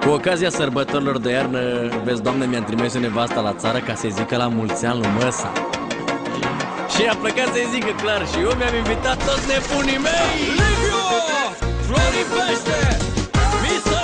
Cu ocazia sărbătorilor de iarnă, vezi, doamne, mi-am trimis nevasta la țară ca să-i zică la mulți ani lui Măsa. Și a plecat să-i zică clar și eu mi-am invitat toți nebunii mei! Liviu! Floripește! Misa!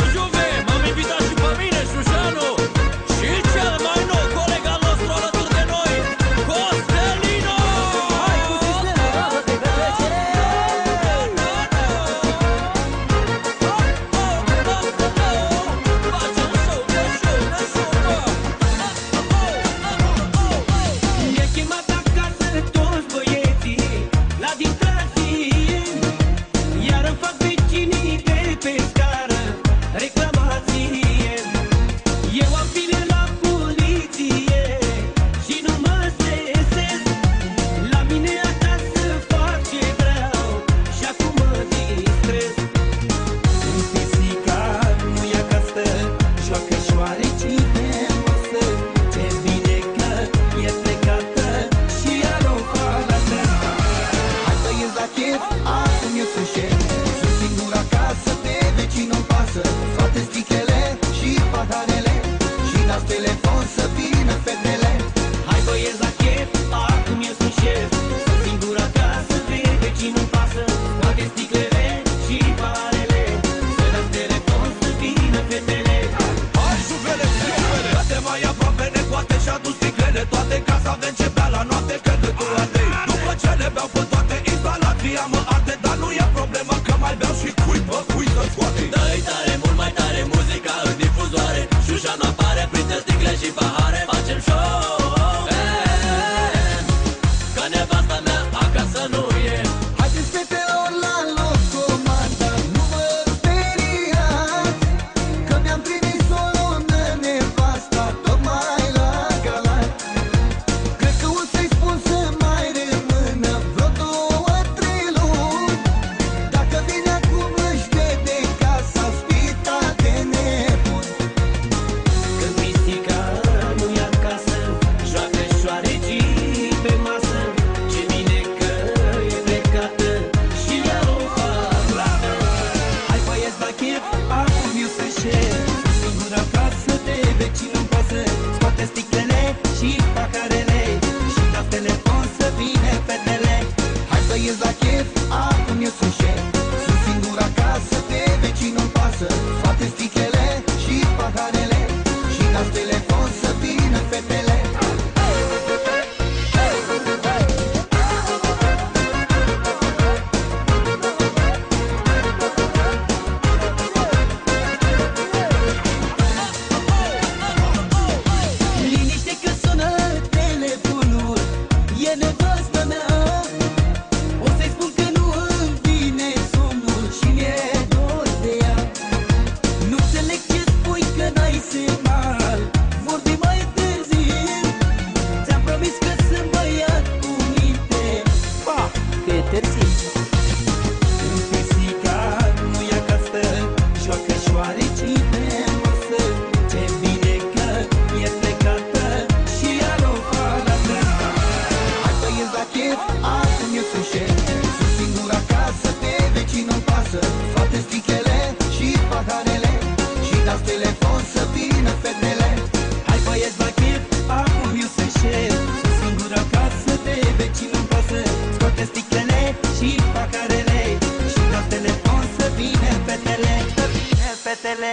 toate casa să avem ce bea la noapte Că tu andei După ce le beau pe toate Instalatria mă arde Dar nu e problemă că mai beau și cui Bă, cui să scoate Dă-i tare, mult mai tare Muzica în difuzoare. Șușa nu apare Printre sticle și pahare. Facem show eh, eh, eh. Că nevasta mea acasă nu vecinul poți să scoate sticlele și paharele Și dați telefon să vină PNL Hai să ies la chef, acum eu sunt șef. vină fetele. Hai băieți la chef, acum eu sunt șef. Sunt singur acasă, de vecin nu pasă Scoate sticlele și pacarele. Și la telefon să vină fetele. Să vină fetele.